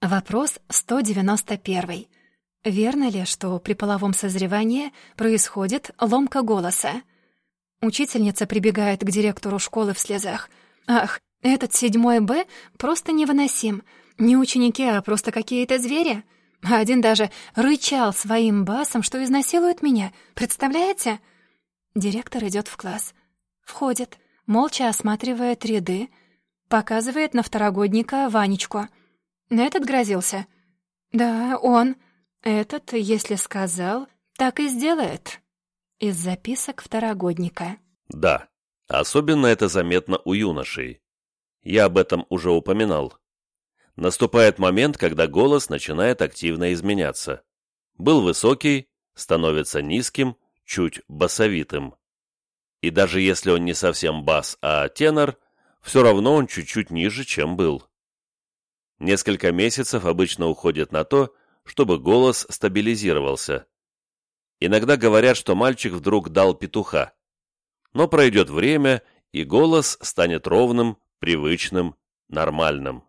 Вопрос 191. Верно ли, что при половом созревании происходит ломка голоса? Учительница прибегает к директору школы в слезах. «Ах, этот седьмой Б просто невыносим. Не ученики, а просто какие-то звери. Один даже рычал своим басом, что изнасилует меня. Представляете?» Директор идет в класс. Входит, молча осматривает ряды, показывает на второгодника Ванечку — этот грозился? Да, он. Этот, если сказал, так и сделает. Из записок второгодника. Да, особенно это заметно у юношей. Я об этом уже упоминал. Наступает момент, когда голос начинает активно изменяться. Был высокий, становится низким, чуть басовитым. И даже если он не совсем бас, а тенор, все равно он чуть-чуть ниже, чем был. Несколько месяцев обычно уходит на то, чтобы голос стабилизировался. Иногда говорят, что мальчик вдруг дал петуха. Но пройдет время, и голос станет ровным, привычным, нормальным.